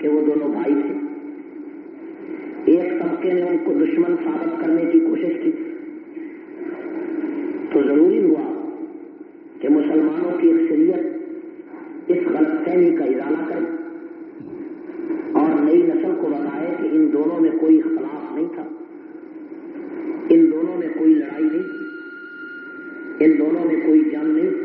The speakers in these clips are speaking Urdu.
کہ وہ دونوں بھائی تھے۔ ایک طبقے نے ان کو دشمن ثابت کرنے کی کوشش کی۔ تو ضروری ہوا کہ مسلمانوں کی اکثریت اس غلط فہمی کا ارادہ کرے اور نئی نسل کو بتائے کہ ان دونوں میں کوئی اختلاف نہیں تھا۔ ان دونوں میں کوئی لڑائی نہیں۔ تھی ان دونوں میں کوئی جنگ نہیں۔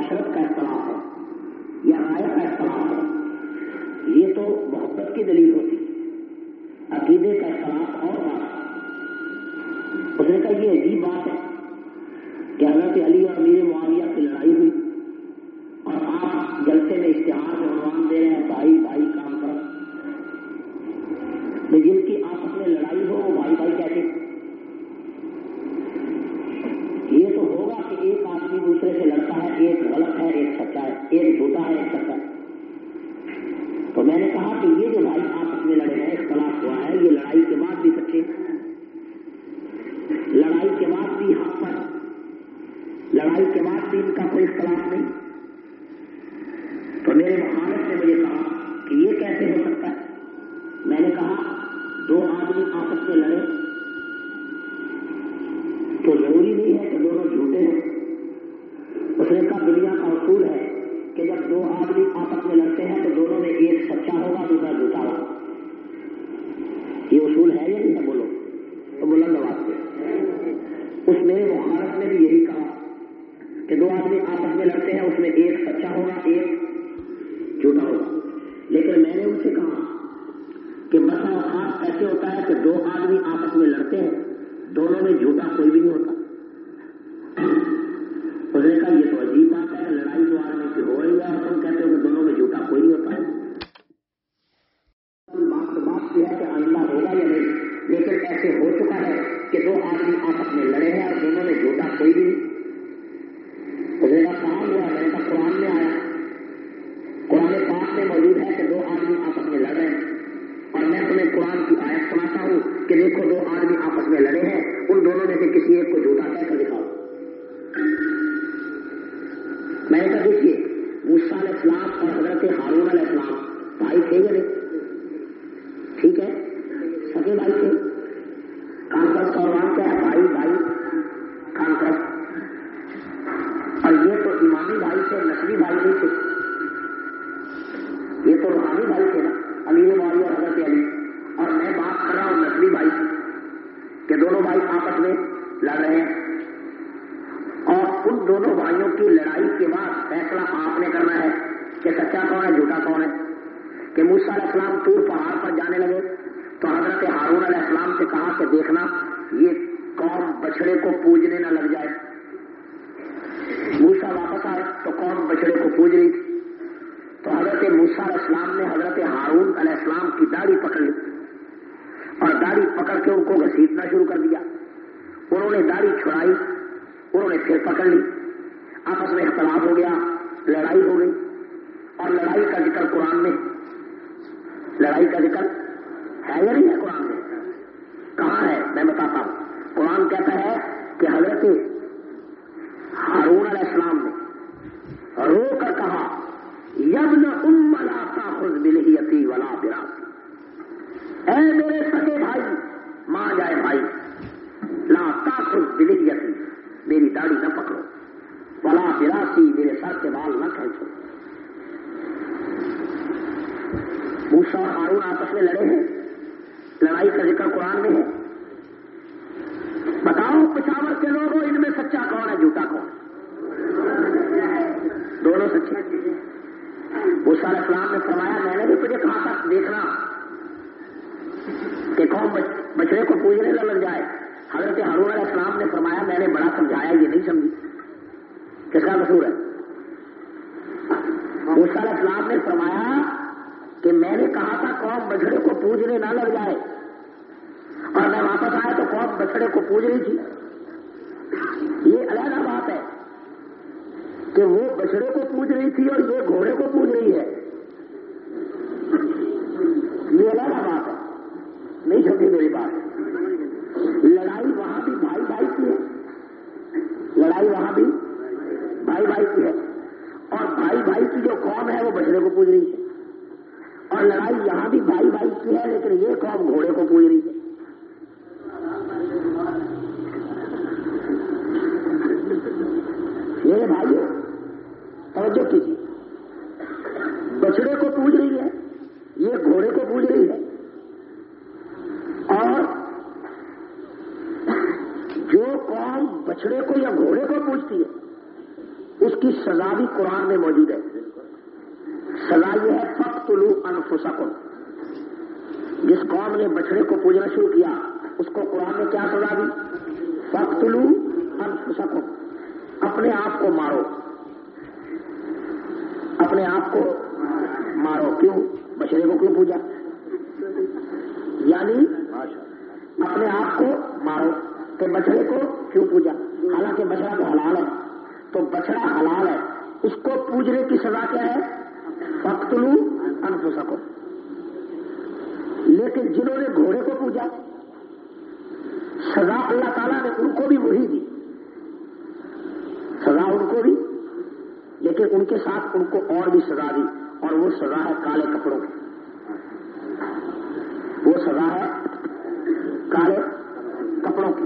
معاشرت کا اختلاف ہے، یا آیت کا اختلاف ہے۔ یہ تو محبت کی دلیل ہوتی عقیدے کا اختلاف اور بات۔ اس نے کہا یہ عجیب بات ہے کہ حضرت علی اور امیر معاویہ کی لڑائی ہوئی اور آپ جلسے میں اشتہار میں عنوان دے رہے ہیں، بھائی بھائی کا۔ کہ دیکھو دو آدمی آپس میں لڑے ہیں، ان دونوں میں سے کسی ایک کو جھوٹا کہہ کر دکھاؤ۔ میں نے کہا، دیکھیے موسا علیہ السلام اور حضرت ہارون علیہ السلام بھائی تھے یا نہیں؟ انفسکم جس قوم نے بچڑے کو پوجنا شروع کیا، اس کو قرآن نے کیا سزا دی؟ فخ طلو انفسکم، اپنے آپ کو مارو۔ اپنے آپ کو مارو۔ کیوں؟ بچڑے کو کیوں پوجا؟ یعنی اپنے آپ کو مارو۔ کہ بچڑے کو کیوں پوجا؟ حالانکہ بچڑا تو حلال ہے۔ تو بچڑا حلال ہے۔ اس کو پوجنے کی سزا کیا ہے؟ فختلو انفسکو لیکن جنہوں نے گھوڑے کو پوجا، سزا اللہ تعالیٰ نے ان کو بھی وہی دی۔ سزا ان کو بھی، لیکن ان کے ساتھ ان کو اور بھی سزا دی۔ اور وہ سزا ہے کالے کپڑوں کی۔ وہ سزا ہے کالے کپڑوں کی۔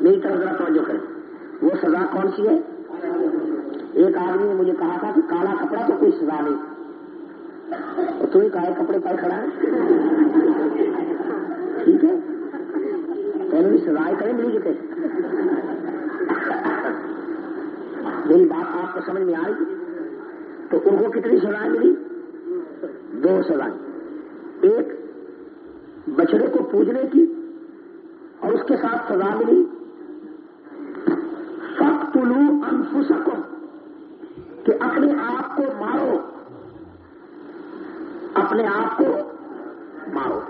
میری طرف ذرا توجہ کریں۔ وہ سزا کون سی ہے؟ ایک آدمی نے مجھے کہا تھا کہ کالا کپڑا تو کوئی سزا نہیں۔ تو ہی کالے کپڑے پائے کھڑا ہے؟ ٹھیک ہے۔ پہلے بھی کریں ملی کتنے میری بات آپ کو سمجھ میں آ رہی تو ان کو کتنی سزائیں ملی؟ دو سزائیں ایک، بچڑے کو پوجنے کی اور اس کے ساتھ سزا ملی۔ سخت لو انفسکو کہ اپنے آپ کو مارو اپنے آپ کو مارو۔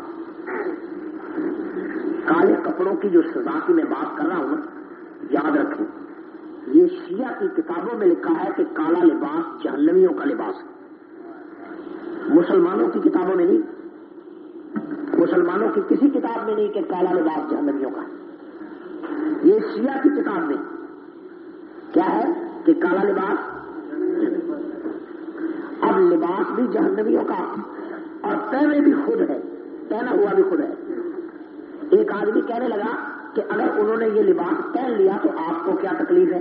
کالے کپڑوں کی جو سزا کی میں بات کر رہا ہوں، یاد رکھیں یہ شیعہ کی کتابوں میں لکھا ہے کہ کالا لباس جہنمیوں کا لباس ہے۔ مسلمانوں کی کتابوں میں نہیں، مسلمانوں کی کسی کتاب میں نہیں کہ کالا لباس جہنمیوں کا ہے۔ یہ شیعہ کی کتاب میں کیا ہے کہ کالا لباس اب لباس بھی جہنمیوں کا۔ اور پہلے بھی خود ہے، پہنا ہوا بھی خود ہے۔ ایک آدمی کہنے لگا کہ اگر انہوں نے یہ لباس پہن لیا تو آپ کو کیا تکلیف ہے؟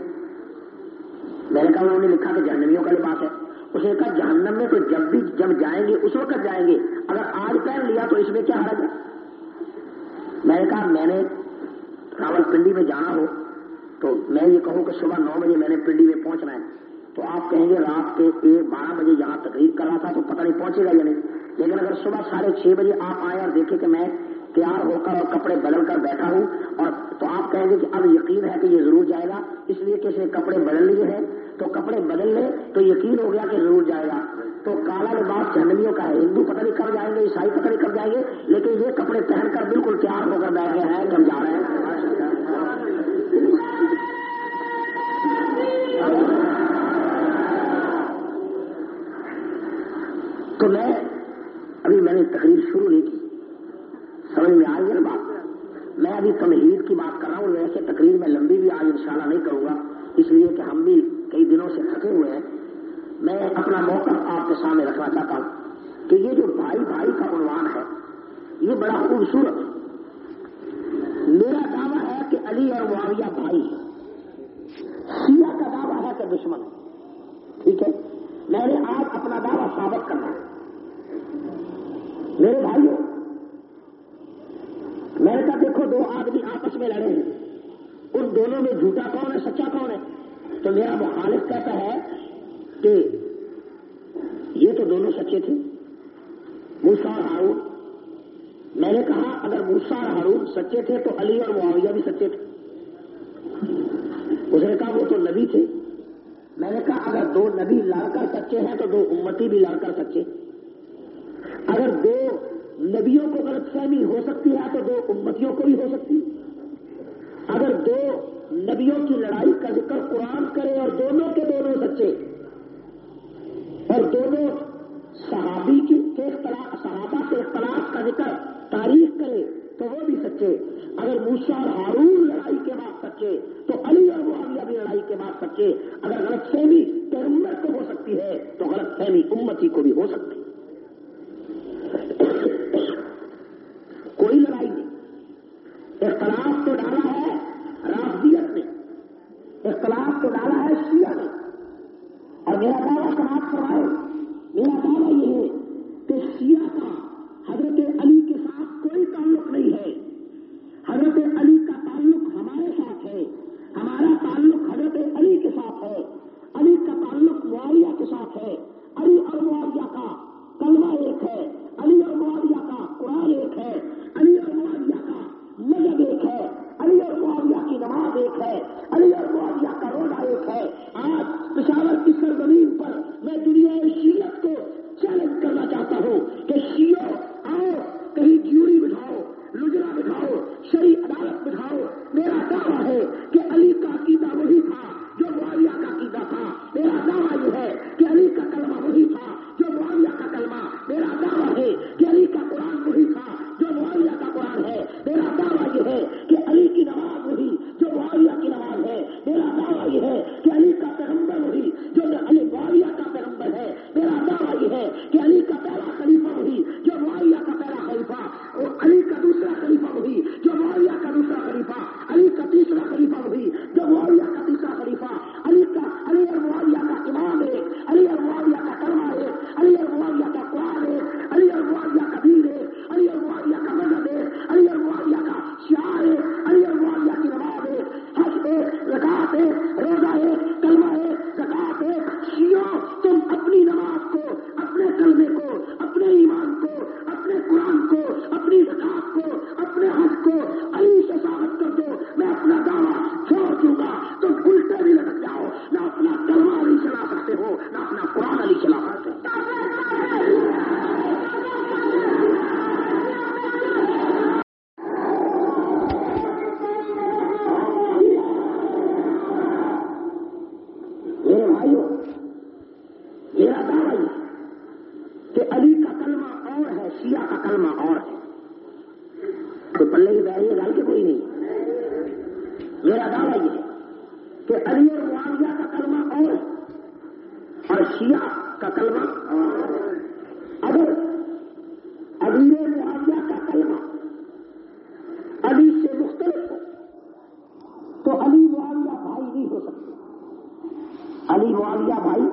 میں نے کہا، انہوں نے لکھا کہ جہنمیوں کا لباس ہے۔ اس نے کہا، جہنم میں تو جب بھی جب جائیں گے، اس وقت جائیں گے۔ اگر آج پہن لیا تو اس میں کیا حرج ہے؟ میں نے کہا، میں نے راول پنڈی میں جانا ہو تو میں یہ کہوں کہ صبح نو بجے میں نے پنڈی میں پہنچنا ہے۔ تو آپ کہیں گے رات کے ایک بارہ بجے یہاں تقریب کر رہا تھا تو پتہ نہیں پہنچے گا یا نہیں۔ لیکن اگر صبح ساڑھے چھ بجے آپ آئے اور دیکھیں کہ میں تیار ہو کر اور کپڑے بدل کر بیٹھا ہوں اور تو آپ کہیں گے کہ اب یقین ہے کہ یہ ضرور جائے گا، اس لیے کہ اسے کپڑے بدل لیے ہیں۔ تو کپڑے بدل لے تو یقین ہو گیا کہ ضرور جائے گا۔ تو کالا لباس جہنمیوں کا ہے ہندو پتہ نہیں کب جائیں گے، عیسائی پتہ نہیں کب جائیں گے، لیکن یہ کپڑے پہن کر بالکل تیار ہو کر بیٹھ گئے ہیں کہ ہم جا رہے ہیں۔ تو میں ابھی میں نے تقریر شروع نہیں کی۔ سمجھ میں آئی ہے نا بات؟ میں ابھی تمہید کی بات کر رہا ہوں ویسے تقریر میں لمبی بھی آج انشاءاللہ نہیں کروں گا۔ اس لیے کہ ہم بھی کئی دنوں سے تھکے ہوئے ہیں۔ میں اپنا موقع آپ کے سامنے رکھنا چاہتا ہوں کہ یہ جو بھائی بھائی کا عنوان ہے، یہ بڑا خوبصورت۔ میرا دعویٰ ہے کہ علی اور معاویہ بھائی سیاہ کا دعویٰ ہے کہ دشمن۔ ٹھیک ہے؟ میں نے آج اپنا دعویٰ ثابت کرنا ہے۔ میرے بھائیوں میں نے کہا دیکھو، دو آدمی آپس میں لڑے ہیں ان دونوں میں جھوٹا کون ہے، سچا کون ہے؟ تو میرا مخالف کہتا ہے کہ یہ تو دونوں سچے تھے۔ موسا اور ہارون۔ میں نے کہا، اگر موسا اور ہارون سچے تھے، تو علی اور معاویہ بھی سچے تھے۔ اس نے کہا، وہ تو نبی تھے۔ میں نے کہا، اگر دو نبی لڑ کر سچے ہیں، تو دو امتی بھی لڑ کر سچے۔ نبیوں کو غلط فہمی ہو سکتی ہے تو دو امتیوں کو بھی ہو سکتی اگر دو نبیوں کی لڑائی کا ذکر قرآن کرے اور دونوں کے دونوں سچے، اور دونوں صحابی کی اختلاف صحابہ کے اختلاف کا ذکر تاریخ کرے تو وہ بھی سچے۔ اگر موسا اور ہارون لڑائی کے بعد سچے، تو علی اور معاویہ بھی لڑائی کے بعد سچے۔ اگر غلط فہمی پیغمبر کو ہو سکتی ہے، تو غلط فہمی امتی کو بھی ہو سکتی کوئی لڑائی نہیں اختلاف تو ڈالا ہے رافضیت نے اختلاف تو ڈالا ہے شیعہ نے اور میرا دعویٰ سماج کروائے میرا دعویٰ یہ ہے کہ شیعہ کا حضرت علی کے ساتھ کوئی تعلق نہیں ہے حضرت علی کا تعلق ہمارے ساتھ ہے ہمارا تعلق حضرت علی کے ساتھ ہے علی کا تعلق معاویہ کے ساتھ ہے علی اور معاویہ کا کلمہ ایک ہے علی اور معاویہ کا قرآن ایک ہے علی اور معاویہ کا مذہب ایک ہے علی اور معاویہ کی نماز ایک ہے تو پلے کی بہری گل کے کوئی نہیں۔ میرا دعویٰ یہ کہ علی اور معاویہ کا کلمہ اور اور شیعہ کا کلمہ اور ہے اگر امیر معاویہ کا کلمہ علی سے مختلف ہو تو علی معاویہ بھائی نہیں ہو سکتے علی معاویہ بھائی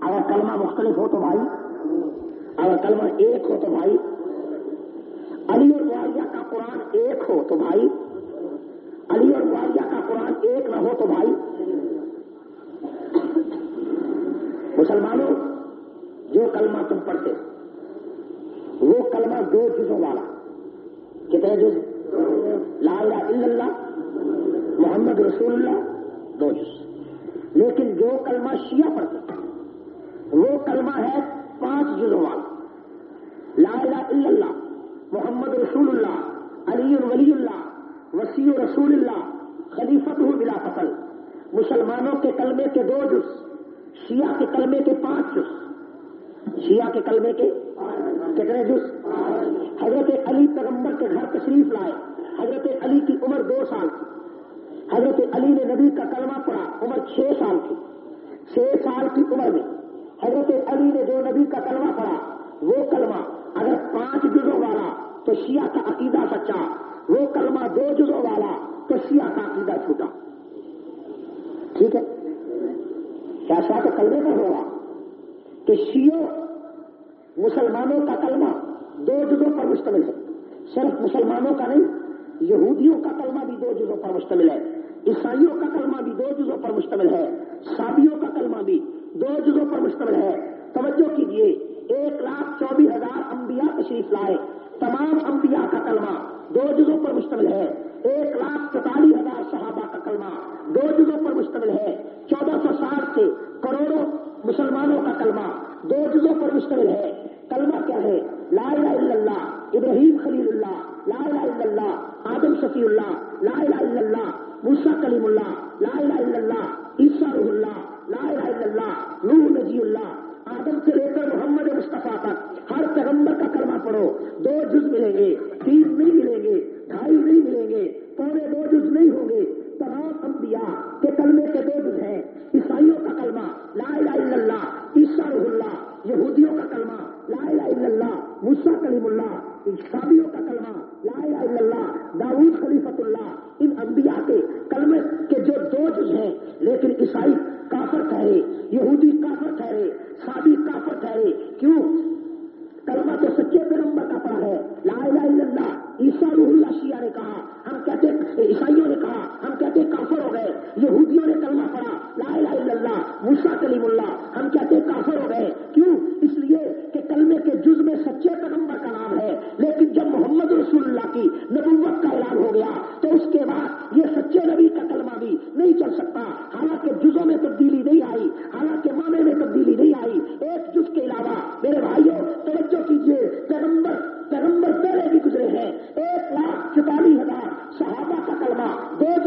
اگر کلمہ مختلف ہو تو بھائی اگر کلمہ ایک ہو تو بھائی علی اور معاویہ کا قرآن ایک ہو تو بھائی علی اور معاویہ کا قرآن ایک نہ ہو تو بھائی مسلمانوں جو کلمہ تم پڑھتے وہ کلمہ دو چیزوں والا کتنے جز لا الہ الا اللہ محمد رسول اللہ دو جز لیکن جو کلمہ شیعہ پڑھتے وہ کلمہ ہے پانچ جزوں والا لا الہ الا اللہ محمد رسول اللہ علی ولی اللہ وسیع رسول اللہ خلیفت بلا فصل مسلمانوں کے کلمے کے دو جز شیعہ کے کلمے کے پانچ جز شیعہ کے کلمے کے کتنے جز حضرت علی پیغمبر کے گھر تشریف لائے حضرت علی کی عمر دو سال تھی حضرت علی نے نبی کا کلمہ پڑھا عمر چھ سال تھی چھ سال کی عمر میں حضرت علی نے جو نبی کا کلمہ پڑھا وہ کلمہ اگر پانچ جزوں والا تو شیعہ کا عقیدہ سچا وہ کلمہ دو جزوں والا تو شیعہ کا عقیدہ چھوٹا ٹھیک ہے کیا تو کلمے کا ہوگا کہ شیو مسلمانوں کا کلمہ دو جزوں پر مشتمل ہے۔ صرف مسلمانوں کا نہیں، یہودیوں کا کلمہ بھی دو جزوں پر مشتمل ہے۔ عیسائیوں کا کلمہ بھی دو جزوں پر مشتمل ہے۔ شادیوں کا کلمہ بھی دو جزوں پر مشتمل ہے۔ توجہ کیجیے ایک لاکھ چوبیس ہزار انبیاء تشریف لائے۔ تمام انبیاء کا کلمہ دو جزوں پر مشتمل ہے۔ ایک لاکھ چوتالیس ہزار صحابہ کا کلمہ دو جزوں پر مشتمل ہے۔ چودہ سو ساٹھ سے کروڑوں مسلمانوں کا کلمہ دو جزوں پر مشتمل ہے۔ کلمہ کیا ہے؟ لا الہ الا اللہ، ابراہیم خلیل اللہ، لا الہ الا اللہ، آدم شفیع اللہ، لا الہ الا اللہ موسا کلیم اللہ، لا الہ الا اللہ، عیسیٰ روح اللہ، لا الہ الا اللہ نور نجی اللہ، آدم سے لے کر محمد مصطفیٰ تک ہر پیغمبر کا کلمہ پڑھو، دو جز ملیں گے، تین نہیں ملیں گے، ڈھائی نہیں ملیں گے پورے دو جز نہیں ہوں گے، تمام انبیاء کے کلمے کے دو جز ہیں، عیسائیوں کا کلمہ لا الہ الا اللہ، عیسیٰ روح اللہ، یہودیوں کا کلمہ لا الہ الا اللہ مسا کلیم اللہ شادیوں کا کلمہ لا الہ الا اللہ داود خلیفت اللہ، ان انبیاء کے کلمے کے جو دو جز ہیں، لیکن عیسائی کافر ٹھہرے، یہودی کافر ٹھہرے شادی کافر ٹھہرے، کیوں؟ کلمہ تو سچے پیغمبر کا پڑا ہے، لا الہ الا اللہ عیسیٰ روح اللہ شیعہ نے کہا، ہم کہتے عیسائیوں نے کہا، ہم کہتے کافر ہو گئے، یہودیوں نے کلمہ پڑھا، لا الہ الا اللہ موسا کلیم اللہ، ہم کہتے کافر ہو گئے، کیوں؟ اس لیے کہ کلمے کے جز میں سچے پیغمبر کا نام ہے، لیکن جب محمد رسول اللہ کی نبوت کا اعلان ہو گیا، تو اس کے بعد یہ سچے نبی کا کلمہ بھی نہیں چل سکتا۔ حالانکہ جزوں میں تبدیلی نہیں آئی، حالانکہ معنی میں تبدیلی نہیں آئی، ایک جز کے علاوہ میرے بھائیوں ایک لاکھ چوالیس ہزار صحابہ کا کلمہ دو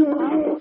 کیوں شیو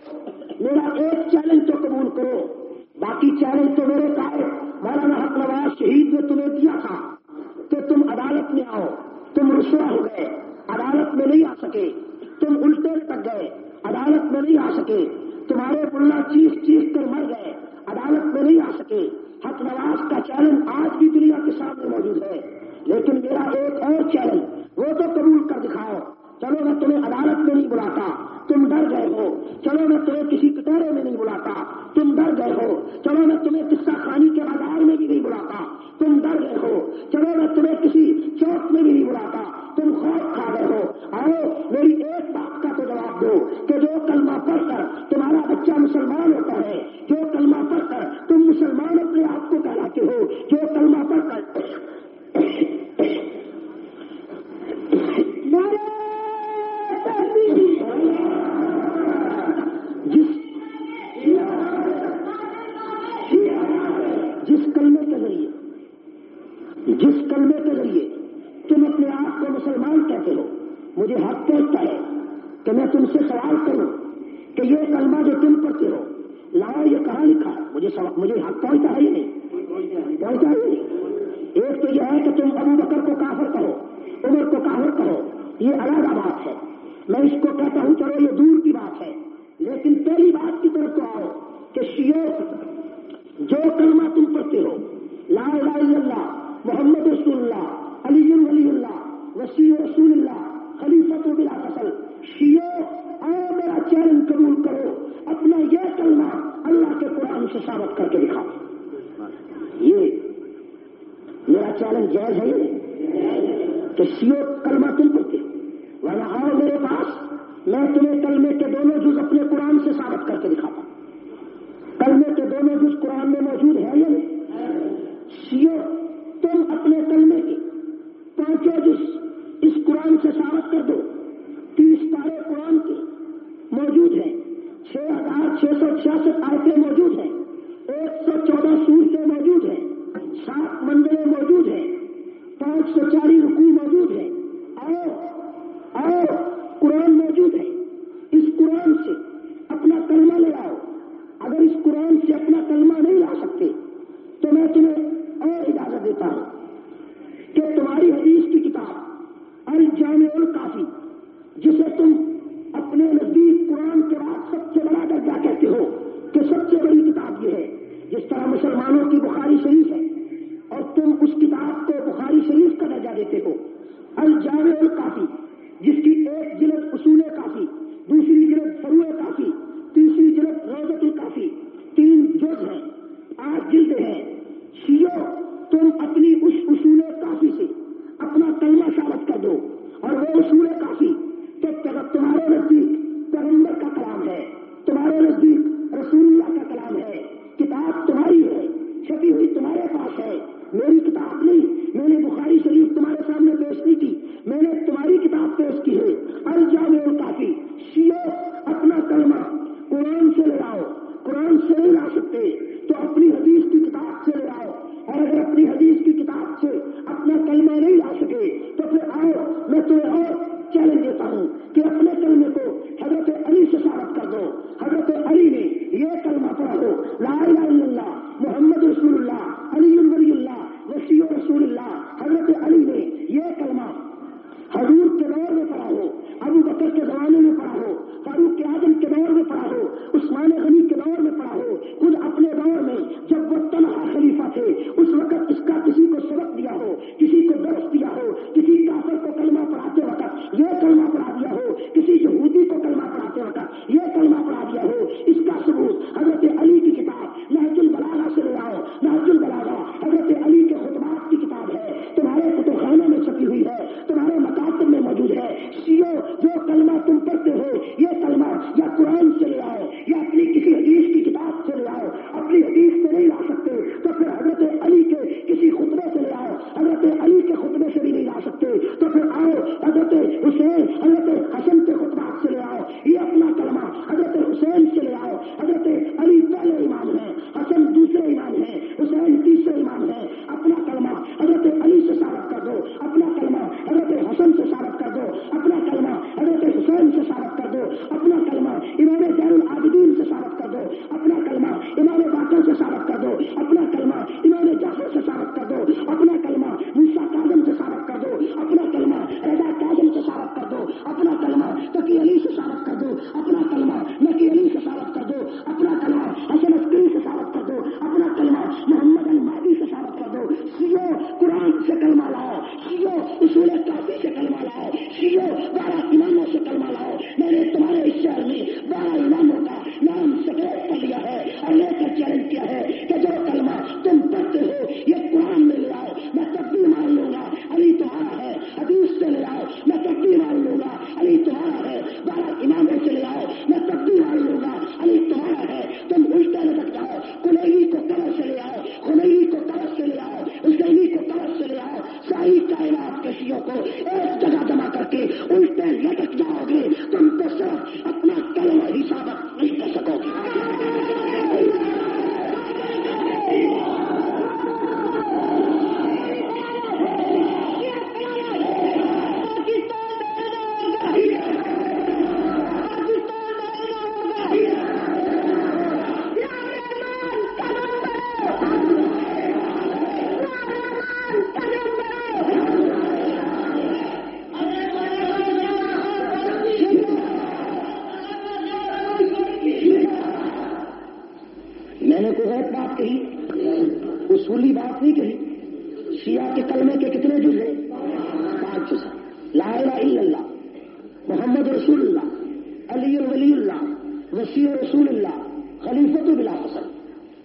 وسیع رسول اللہ خلیفت بلا فصل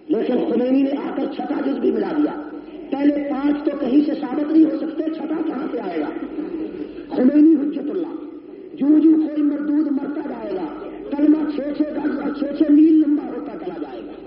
لیکن خمینی نے آ کر چھٹا جز بھی ملا دیا۔ پہلے پانچ تو کہیں سے ثابت نہیں ہو سکتے چھٹا کہاں سے آئے گا۔ خمینی حجت اللہ۔ جو جو کوئی مردود مرتا جائے گا، کلمہ چھ چھ گز چھ چھ میل لمبا ہوتا چلا جائے گا۔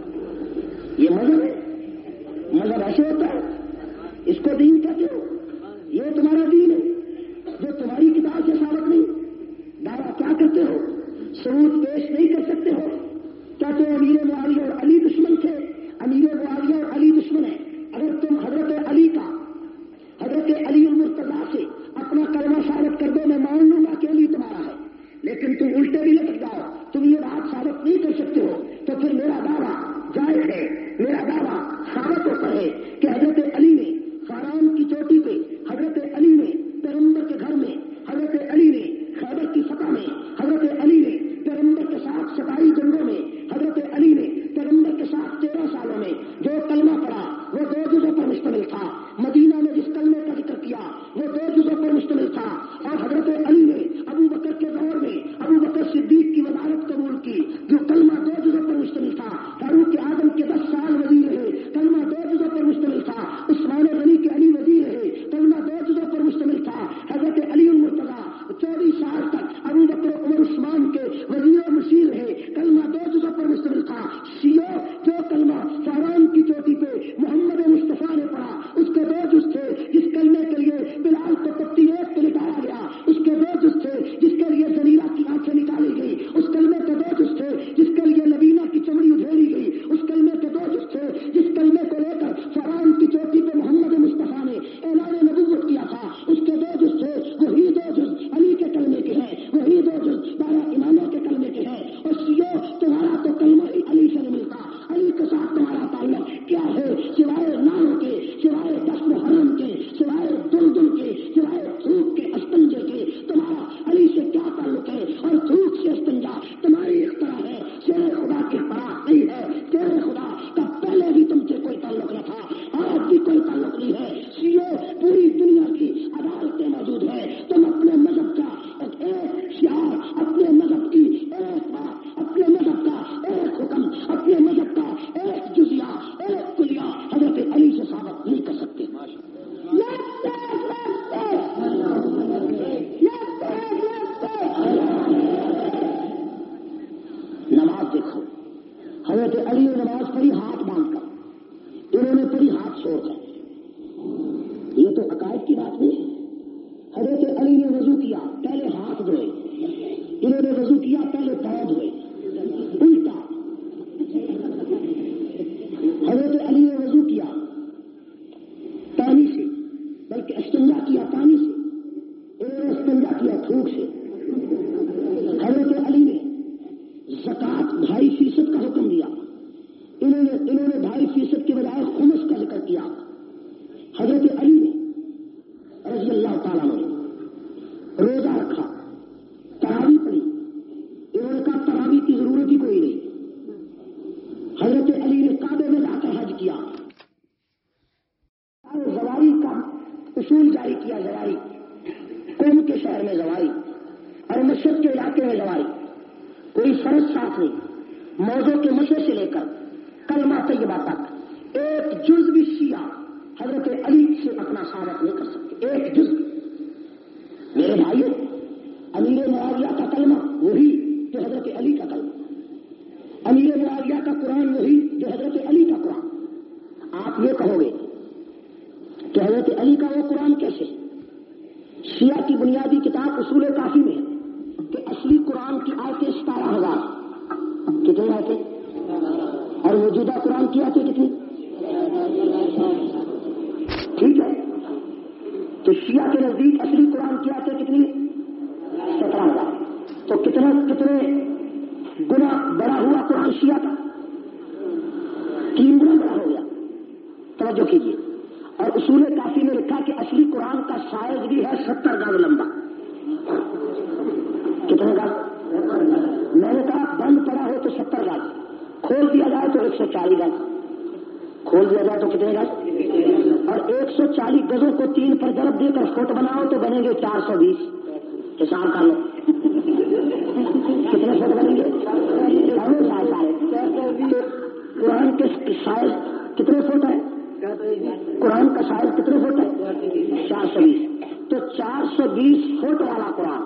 قرآن کا سائز کتنے فٹ ہے چار سو بیس۔ تو چار سو بیس فٹ والا قرآن۔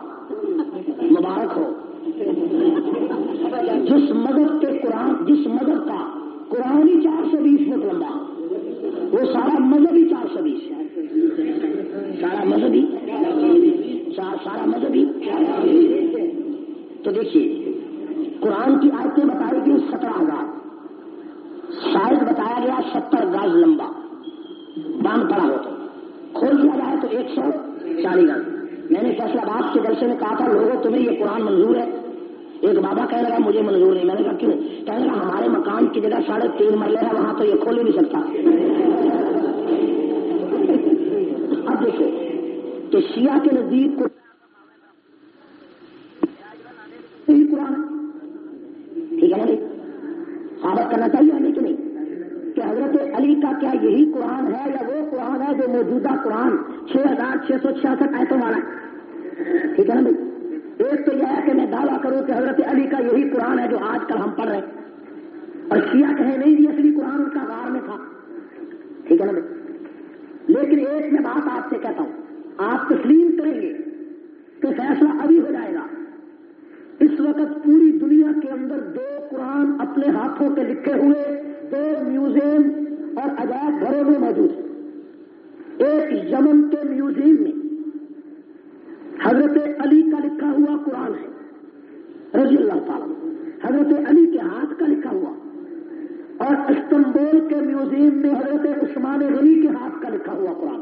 مبارک ہو۔ جس مدد کے قرآن، جس مدد کا۔ قرآن ہی چار سو بیس فٹ لمبا۔ وہ سارا مذہب ہی چار سو بیس۔ سارا مذہب ہی۔ سارا مذہب ہی۔ تو دیکھیے، قرآن کی آیتیں بتائی گئی سترہ ہزار۔ سائز بتایا گیا ستر گز لمبا۔ باندھ پڑا ہو تو کھول دیا جائے تو ایک سو چالیس گز۔ میں نے فیصلہ باد کے جلسے میں کہا تھا، لوگوں، تمہیں یہ قرآن منظور ہے؟ ایک بابا کہہ رہا مجھے منظور نہیں۔ میں نے کہا، کیوں؟ کہنے لگا، ہمارے مکان کی جگہ ساڑھے تین مرلے ہے وہاں تو یہ کھول ہی نہیں سکتا۔ اب دیکھو، کہ شیعہ کے نزدیک کو قرآن ٹھیک ہے نا جی؟ ثابت کرنا چاہیے ہمیں کہ نہیں؟ کہ حضرت علی کا کیا یہی قرآن ہے یا وہ قرآن ہے جو موجودہ قرآن چھ ہزار چھ سو چھیاسٹھ ایسوں والا ہے؟ ٹھیک ہے نا بھائی؟ ایک تو یہ ہے کہ میں دعویٰ کروں کہ حضرت علی کا یہی قرآن ہے جو آج کل ہم پڑھ رہے ہیں۔ اور شیعہ کہے نہیں جی اصلی قرآن ان کا غار میں تھا۔ ٹھیک ہے نا بھائی؟ لیکن ایک میں بات آپ سے کہتا ہوں۔ آپ تسلیم کریں گے تو فیصلہ ابھی ہو جائے گا۔ اس وقت پوری دنیا کے اندر دو قرآن اپنے ہاتھوں کے لکھے ہوئے دو میوزیم اور عجائب گھروں میں موجود ایک یمن کے میوزیم میں حضرت علی کا لکھا ہوا قرآن ہے۔ رضی اللہ تعالیٰ حضرت علی کے ہاتھ کا لکھا ہوا۔ اور استنبول کے میوزیم میں حضرت عثمان غنی کے ہاتھ کا لکھا ہوا قرآن۔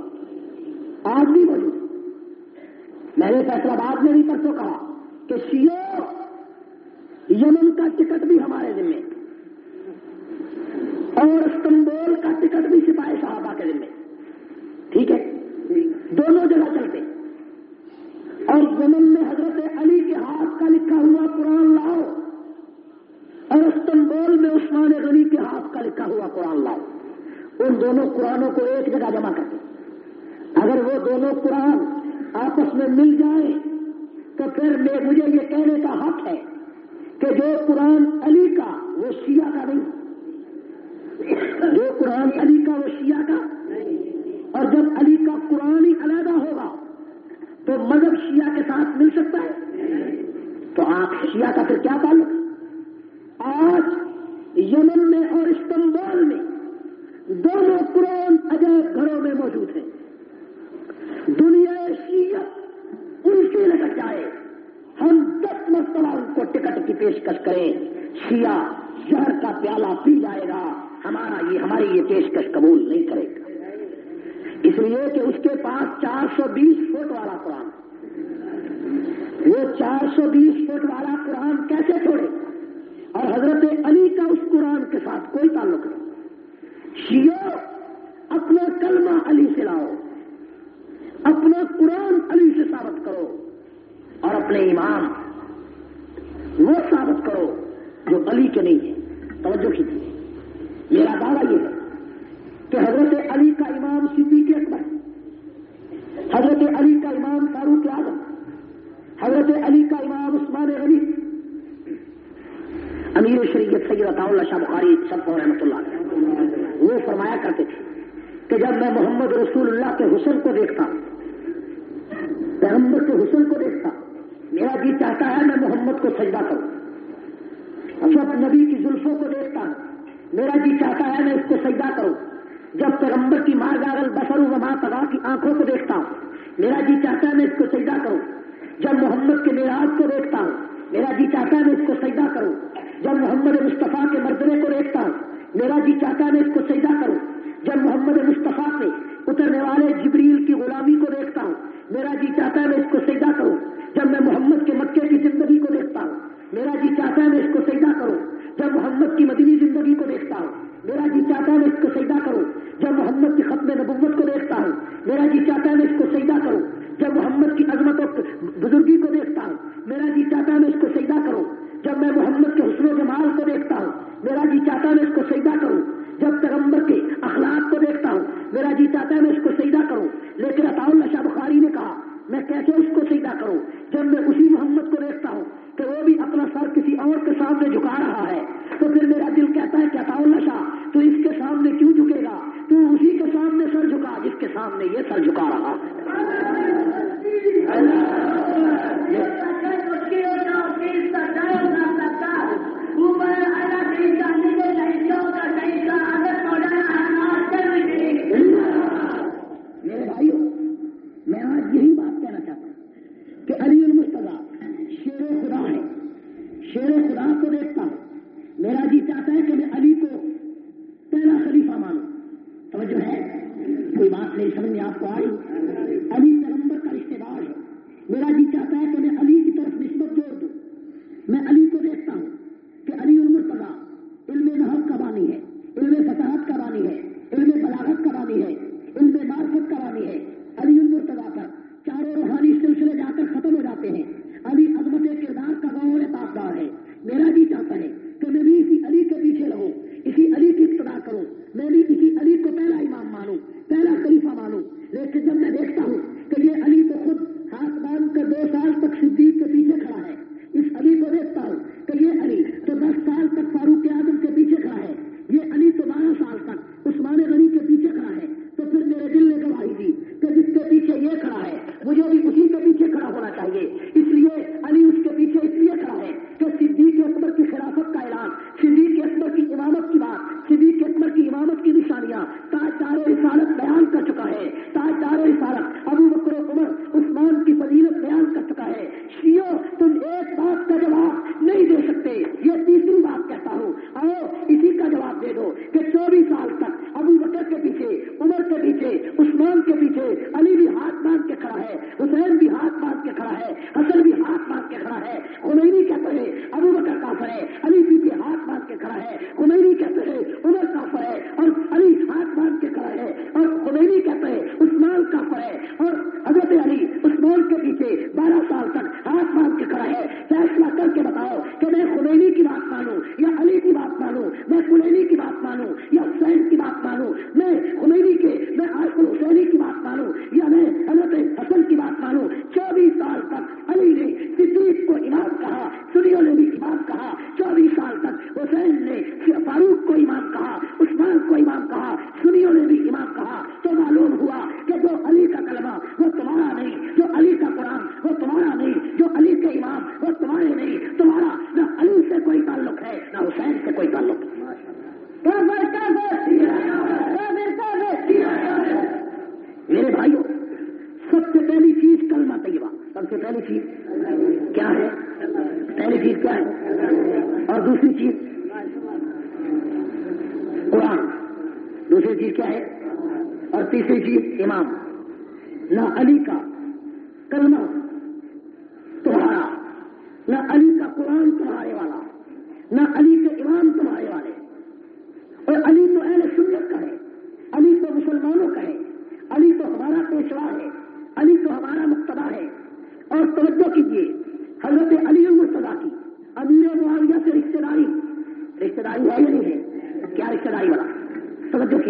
آج بھی موجود میں نے فیصلہ باد میں بھی پرسوں کہا کہ سیو، یمن کا ٹکٹ بھی ہمارے ذمے اور استنبول کا ٹکٹ بھی سپاہی صحابہ کے ذمے۔ ٹھیک ہے؟ دونوں جگہ چلتے۔ اور یمن میں حضرت علی کے ہاتھ کا لکھا ہوا قرآن لاؤ۔ اور استنبول میں عثمان غنی کے ہاتھ کا لکھا ہوا قرآن لاؤ۔ ان دونوں قرآنوں کو ایک جگہ جمع کر دیں اگر وہ دونوں قرآن آپس میں مل جائیں تو پھر مجھے یہ کہنے کا حق ہے کہ جو قرآن علی کا، وہ شیعہ کا نہیں۔ جو قرآن علی کا وہ شیعہ کا اور جب علی کا قرآن ہی علیحدہ ہوگا تو مذہب شیعہ کے ساتھ مل سکتا ہے؟ تو آپ شیعہ کا پھر کیا تعلق؟ آج یمن میں اور استنبول میں دونوں قرآن عجیب گھروں میں موجود ہیں۔ دنیا شیعت ان سے لگت جائے۔ ہم دس مرتبہ ان کو ٹکٹ کی پیشکش کریں۔ شیعہ شہر کا پیالہ پی جائے گا۔ ہمارا یہ ہماری یہ پیشکش قبول نہیں کرے گا۔ اس لیے کہ اس کے پاس چار سو بیس فٹ والا قرآن وہ چار سو بیس فٹ والا قرآن کیسے چھوڑے اور حضرت علی کا اس قرآن کے ساتھ کوئی تعلق نہیں۔ شیو اپنا کلمہ علی سے لاؤ، اپنا قرآن علی سے ثابت کرو، اور اپنے امام وہ ثابت کرو جو علی کے نہیں ہے توجہ کیجیے۔ میرا دعویٰ یہ۔ ہے کہ حضرت علی کا امام صدیق اکبر، حضرت علی کا امام فاروق اعظم، حضرت علی کا امام عثمان علی امیر شریعت سید اللہ شاہ بخاری سب کو رحمۃ اللہ وہ فرمایا کرتے تھے کہ جب میں محمد رسول اللہ کے حسن کو دیکھتا، پیغمبر کے حسن کو دیکھتا، میرا جی چاہتا ہے میں محمد کو سجدہ کروں۔ جب نبی کی زلفوں کو دیکھتا ہوں میرا جی چاہتا ہے میں اس کو سجدہ کروں۔ جب پیغمبر کی مار گاگل بسر وما تباہ کی آنکھوں کو دیکھتا ہوں۔ میرا جی چاہتا ہے میں اس کو سجدہ کروں۔ جب محمد کے میراج کو دیکھتا ہوں۔ میرا جی چاہتا ہے میں اس کو سجدہ کروں۔ جب محمد مصطفیٰ کے مردنے کو دیکھتا ہوں۔ میرا جی چاہتا ہے میں اس کو سجدہ کروں۔ جب محمد مصطفیٰ سے اترنے والے جبریل کی غلامی کو دیکھتا ہوں۔ میرا جی چاہتا ہے میں اس کو سجدہ کروں۔ جب میں محمد کے مکے کی زندگی کو دیکھتا ہوں۔ میرا جی چاہتا ہے میں اس کو سجدہ کروں۔ جب محمد کی مدنی زندگی کو دیکھتا ہوں، میرا جی چاہتا ہے میں اس کو سجدہ کروں۔ جب محمد کی ختم نبوت کو دیکھتا ہوں، میرا جی چاہتا ہے میں اس کو سجدہ کروں۔ جب محمد کی عظمت و بزرگی کو دیکھتا ہوں، میرا جی چاہتا ہے میں اس کو سجدہ کروں۔ جب میں محمد کے حسن و جمال کو دیکھتا ہوں، میرا جی چاہتا ہے میں اس کو سجدہ کروں۔ جب پیغمبر کے اخلاق کو دیکھتا ہوں، میرا جی چاہتا ہے میں اس کو سجدہ کروں۔ لیکن عطا اللہ شاہ بخاری نے کہا، میں کیسے اس کو سجدہ کروں؟ جب میں اسی محمد کو دیکھتا ہوں تو وہ بھی اپنا سر کسی اور کے سامنے جھکا رہا ہے۔ تو پھر میرا دل کہتا ہے کہ عطا تو اس کے سامنے کیوں جھکے گا؟ تو اسی کے سامنے سر جھکا جس کے سامنے یہ سر جھکا رہا ہے۔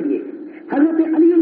توجہ کیجیے حضرت علی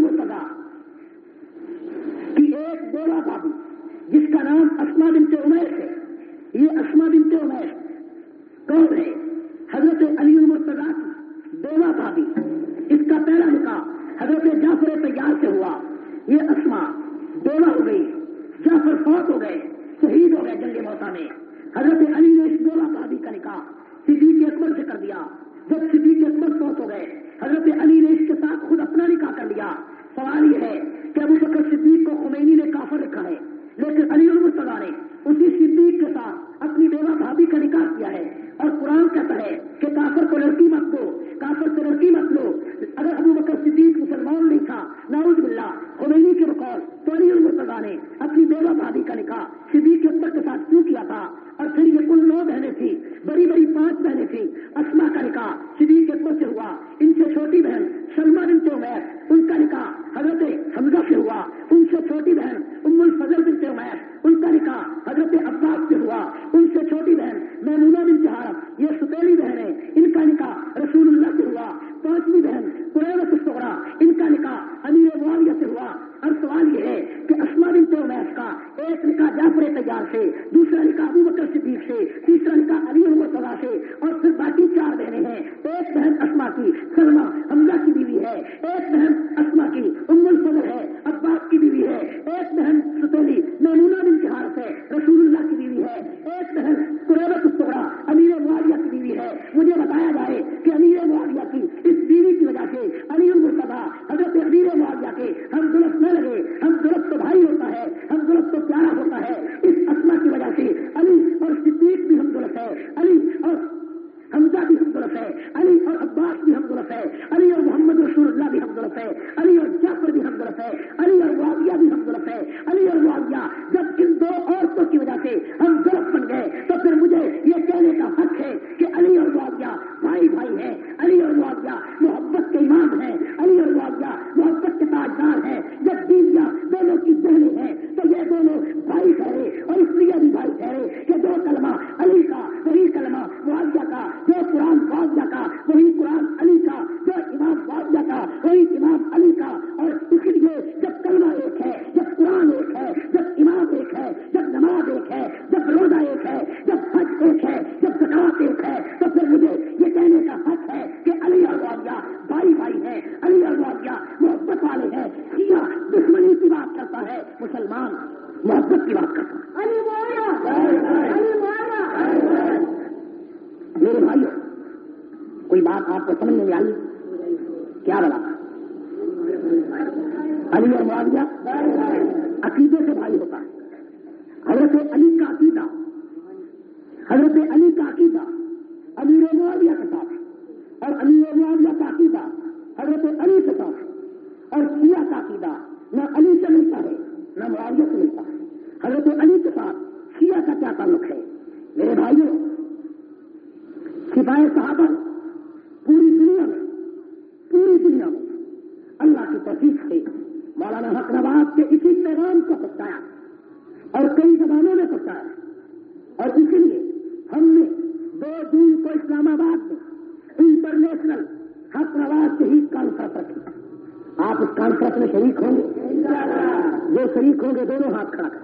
یعنی کہ ہمیں اتباع صحابہ پوری دنیا میں، پوری دنیا میں۔ اللہ کی توفیق سے مولانا حق نواز کے اسی پیغام کو پہنچایا اور کئی زبانوں میں پہنچایا۔ اور اسی لیے ہم نے دو جون کو اسلام آباد میں انٹرنیشنل حق نواز سے ہی کانفرنس رکھی۔ آپ اس کانفرنس میں شریک ہوں گے؟ جو شریک ہوں گے، دونوں ہاتھ کھڑا کر۔